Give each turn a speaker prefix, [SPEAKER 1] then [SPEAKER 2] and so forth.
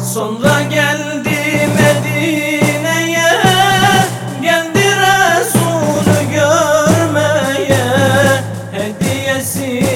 [SPEAKER 1] Sonra geldi Medine'ye Geldi Resulü görmeye. Hediyesi